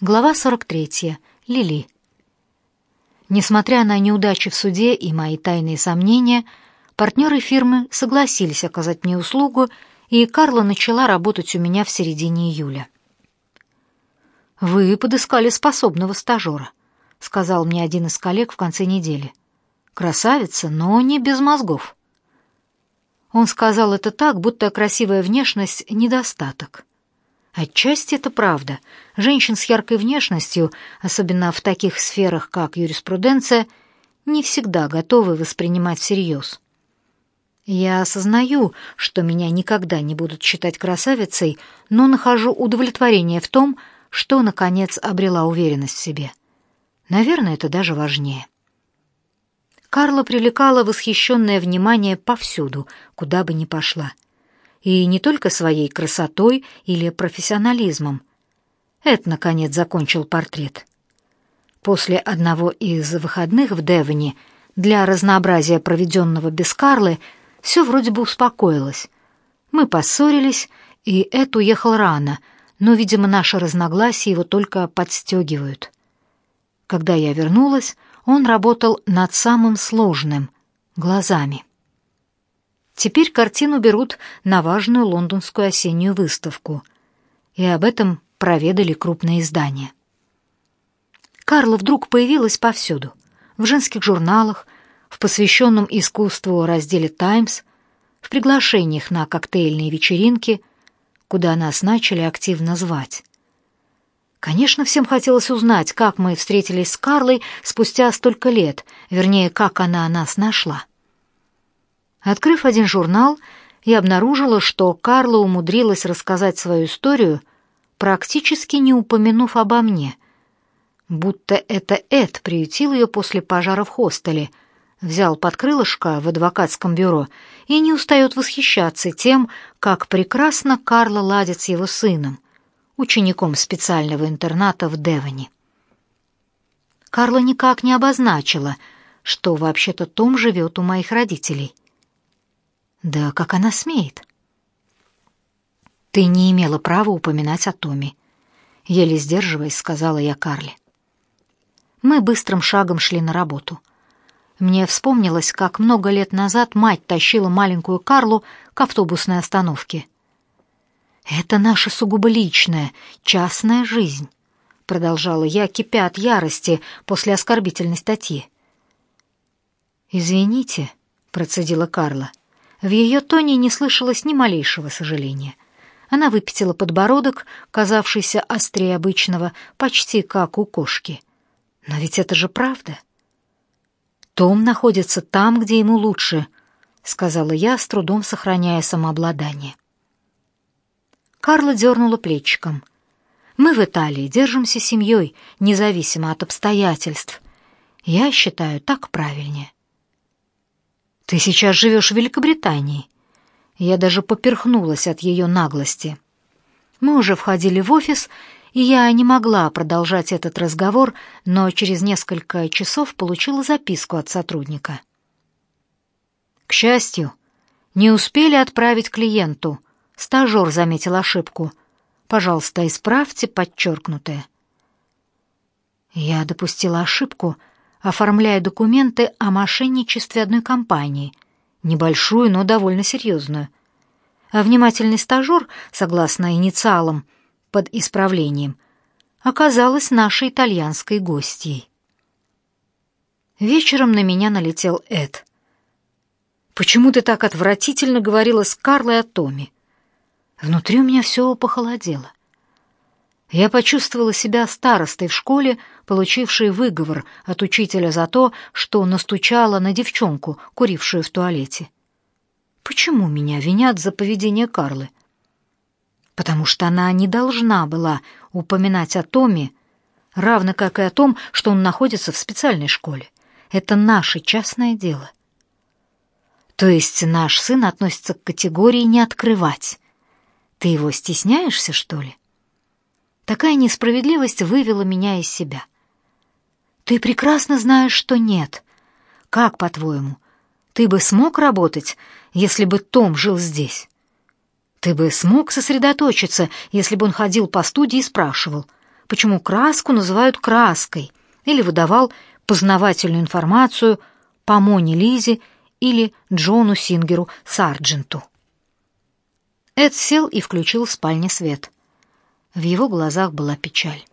Глава 43. Лили. Несмотря на неудачи в суде и мои тайные сомнения, партнеры фирмы согласились оказать мне услугу, и Карла начала работать у меня в середине июля. «Вы подыскали способного стажера», — сказал мне один из коллег в конце недели. «Красавица, но не без мозгов». Он сказал это так, будто красивая внешность — недостаток. Отчасти это правда. Женщин с яркой внешностью, особенно в таких сферах, как юриспруденция, не всегда готовы воспринимать всерьез. Я осознаю, что меня никогда не будут считать красавицей, но нахожу удовлетворение в том, что, наконец, обрела уверенность в себе. Наверное, это даже важнее. Карла привлекала восхищенное внимание повсюду, куда бы ни пошла — и не только своей красотой или профессионализмом. Эд, наконец, закончил портрет. После одного из выходных в Девоне, для разнообразия проведенного без Карлы, все вроде бы успокоилось. Мы поссорились, и Эд уехал рано, но, видимо, наши разногласия его только подстегивают. Когда я вернулась, он работал над самым сложным — глазами. Теперь картину берут на важную лондонскую осеннюю выставку, и об этом проведали крупные издания. Карла вдруг появилась повсюду, в женских журналах, в посвященном искусству разделе «Таймс», в приглашениях на коктейльные вечеринки, куда нас начали активно звать. Конечно, всем хотелось узнать, как мы встретились с Карлой спустя столько лет, вернее, как она нас нашла. Открыв один журнал, я обнаружила, что Карла умудрилась рассказать свою историю, практически не упомянув обо мне. Будто это Эд приютил ее после пожара в хостеле, взял под крылышко в адвокатском бюро и не устает восхищаться тем, как прекрасно Карла ладит с его сыном, учеником специального интерната в Девоне. Карла никак не обозначила, что вообще-то Том живет у моих родителей — да как она смеет? Ты не имела права упоминать о Томе, еле сдерживаясь, сказала я Карле. Мы быстрым шагом шли на работу. Мне вспомнилось, как много лет назад мать тащила маленькую Карлу к автобусной остановке. Это наша сугубо личная, частная жизнь, продолжала я, кипя от ярости после оскорбительной статьи. Извините, процедила Карла. В ее тоне не слышалось ни малейшего сожаления. Она выпятила подбородок, казавшийся острее обычного, почти как у кошки. Но ведь это же правда. Том находится там, где ему лучше, сказала я, с трудом сохраняя самообладание. Карла дернула плечиком. Мы в Италии держимся семьей, независимо от обстоятельств. Я считаю, так правильнее. Ты сейчас живешь в Великобритании. Я даже поперхнулась от ее наглости. Мы уже входили в офис, и я не могла продолжать этот разговор, но через несколько часов получила записку от сотрудника. К счастью, не успели отправить клиенту. Стажер заметил ошибку. Пожалуйста, исправьте подчеркнутое. Я допустила ошибку, оформляя документы о мошенничестве одной компании, небольшую, но довольно серьезную. А внимательный стажер, согласно инициалам под исправлением, оказалась нашей итальянской гостьей. Вечером на меня налетел Эд. «Почему ты так отвратительно говорила с Карлой о Томе?» Внутри у меня все похолодело. Я почувствовала себя старостой в школе, получившей выговор от учителя за то, что настучала на девчонку, курившую в туалете. Почему меня винят за поведение Карлы? Потому что она не должна была упоминать о Томе, равно как и о том, что он находится в специальной школе. Это наше частное дело. То есть наш сын относится к категории «не открывать». Ты его стесняешься, что ли? Такая несправедливость вывела меня из себя. Ты прекрасно знаешь, что нет. Как, по-твоему, ты бы смог работать, если бы Том жил здесь? Ты бы смог сосредоточиться, если бы он ходил по студии и спрашивал, почему краску называют краской, или выдавал познавательную информацию по Моне Лизе или Джону Сингеру Сардженту. Эд сел и включил в спальне свет. В его глазах была печаль.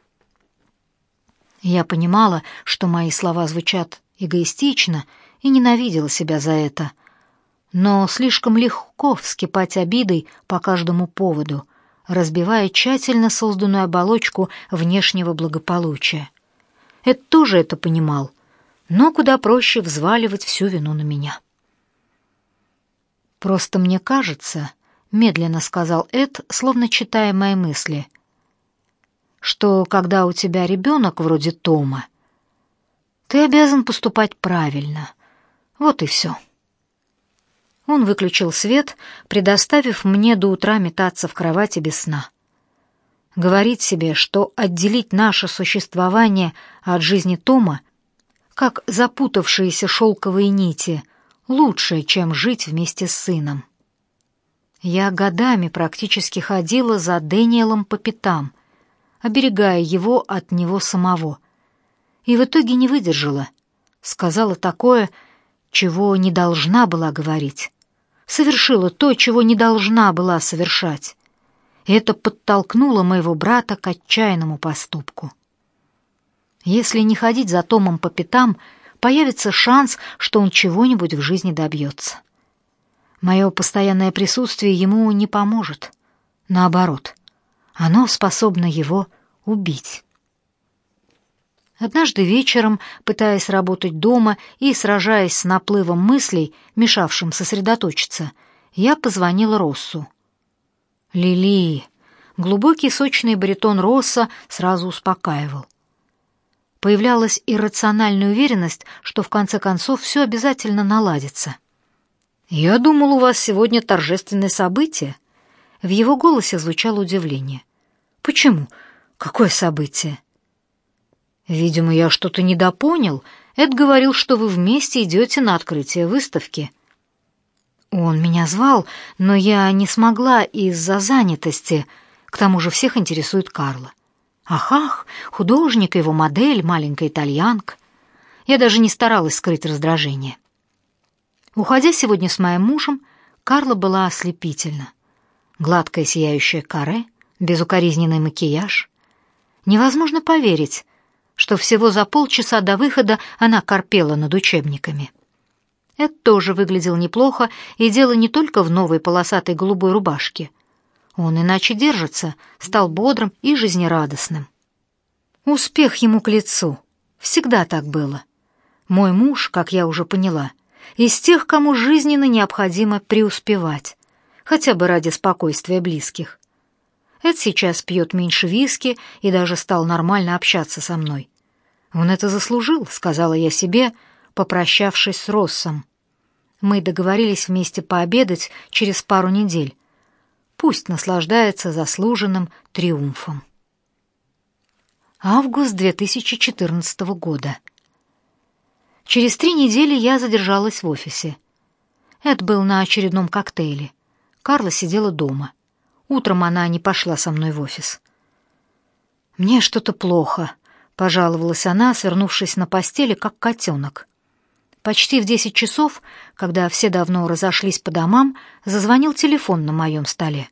Я понимала, что мои слова звучат эгоистично, и ненавидела себя за это. Но слишком легко вскипать обидой по каждому поводу, разбивая тщательно созданную оболочку внешнего благополучия. Эд тоже это понимал, но куда проще взваливать всю вину на меня. «Просто мне кажется», — медленно сказал Эд, словно читая мои мысли, «что когда у тебя ребенок вроде Тома, ты обязан поступать правильно. Вот и все». Он выключил свет, предоставив мне до утра метаться в кровати без сна. Говорить себе, что отделить наше существование от жизни Тома, как запутавшиеся шелковые нити — лучше, чем жить вместе с сыном. Я годами практически ходила за Дэниелом по пятам, оберегая его от него самого. И в итоге не выдержала. Сказала такое, чего не должна была говорить. Совершила то, чего не должна была совершать. И это подтолкнуло моего брата к отчаянному поступку. Если не ходить за Томом по пятам — появится шанс, что он чего-нибудь в жизни добьется. Мое постоянное присутствие ему не поможет. Наоборот, оно способно его убить. Однажды вечером, пытаясь работать дома и сражаясь с наплывом мыслей, мешавшим сосредоточиться, я позвонила Россу. «Лили!» Глубокий сочный баритон Росса сразу успокаивал появлялась иррациональная уверенность, что в конце концов все обязательно наладится. «Я думал, у вас сегодня торжественное событие». В его голосе звучало удивление. «Почему? Какое событие?» «Видимо, я что-то недопонял. Эд говорил, что вы вместе идете на открытие выставки». Он меня звал, но я не смогла из-за занятости. К тому же всех интересует Карла. Ах-ах, художник, его модель, маленькая итальянка. Я даже не старалась скрыть раздражение. Уходя сегодня с моим мужем, Карла была ослепительна. Гладкое сияющее каре, безукоризненный макияж. Невозможно поверить, что всего за полчаса до выхода она корпела над учебниками. Это тоже выглядел неплохо, и дело не только в новой полосатой голубой рубашке — он иначе держится, стал бодрым и жизнерадостным. Успех ему к лицу. Всегда так было. Мой муж, как я уже поняла, из тех, кому жизненно необходимо преуспевать, хотя бы ради спокойствия близких. Эд сейчас пьет меньше виски и даже стал нормально общаться со мной. Он это заслужил, сказала я себе, попрощавшись с Россом. Мы договорились вместе пообедать через пару недель, Пусть наслаждается заслуженным триумфом. Август 2014 года. Через три недели я задержалась в офисе. Эд был на очередном коктейле. Карла сидела дома. Утром она не пошла со мной в офис. «Мне что-то плохо», — пожаловалась она, свернувшись на постели, как котенок. Почти в десять часов, когда все давно разошлись по домам, зазвонил телефон на моем столе.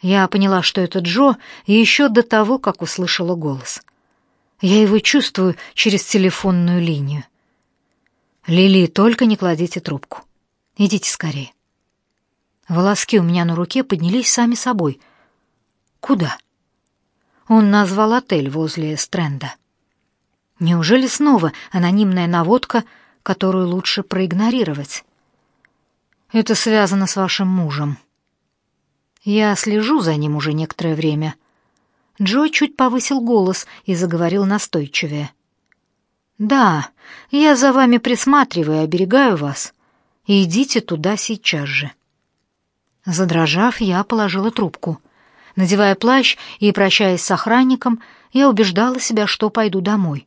Я поняла, что это Джо, еще до того, как услышала голос. Я его чувствую через телефонную линию. «Лили, только не кладите трубку. Идите скорее». Волоски у меня на руке поднялись сами собой. «Куда?» Он назвал отель возле Стрэнда. Неужели снова анонимная наводка — которую лучше проигнорировать. Это связано с вашим мужем. Я слежу за ним уже некоторое время. Джо чуть повысил голос и заговорил настойчивее. Да, я за вами присматриваю и оберегаю вас. идите туда сейчас же. Задрожав, я положила трубку. Надевая плащ и прощаясь с охранником, я убеждала себя, что пойду домой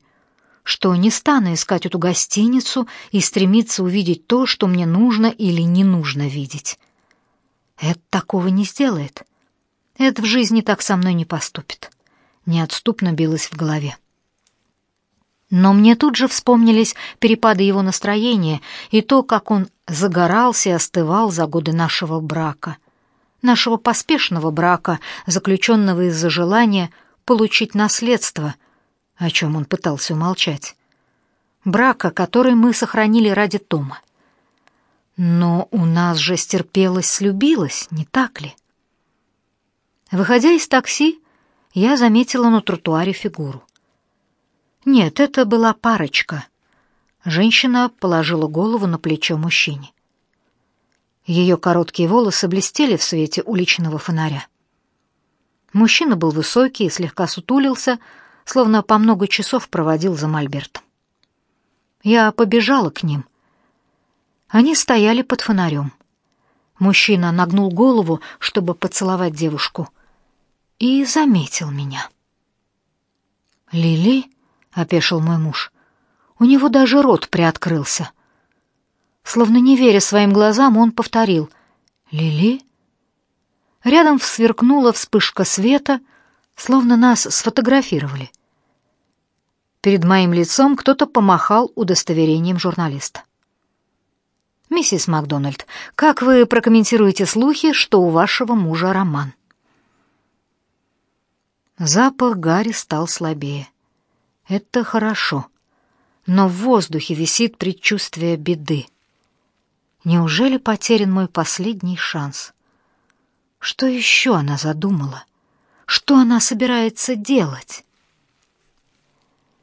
что не стану искать эту гостиницу и стремиться увидеть то, что мне нужно или не нужно видеть. Эд такого не сделает. Эд в жизни так со мной не поступит. неотступно билась в голове. Но мне тут же вспомнились перепады его настроения и то, как он загорался и остывал за годы нашего брака. Нашего поспешного брака, заключенного из-за желания получить наследство, о чем он пытался умолчать. Брака, который мы сохранили ради Тома. Но у нас же стерпелось, слюбилось, не так ли? Выходя из такси, я заметила на тротуаре фигуру. Нет, это была парочка. Женщина положила голову на плечо мужчине. Ее короткие волосы блестели в свете уличного фонаря. Мужчина был высокий и слегка сутулился, словно по много часов проводил за мольбертом. Я побежала к ним. Они стояли под фонарем. Мужчина нагнул голову, чтобы поцеловать девушку, и заметил меня. «Лили?» — опешил мой муж. У него даже рот приоткрылся. Словно не веря своим глазам, он повторил «Лили?» Рядом сверкнула вспышка света, словно нас сфотографировали. Перед моим лицом кто-то помахал удостоверением журналиста. «Миссис Макдональд, как вы прокомментируете слухи, что у вашего мужа роман?» Запах Гарри стал слабее. Это хорошо. Но в воздухе висит предчувствие беды. Неужели потерян мой последний шанс? Что еще она задумала? Что она собирается делать?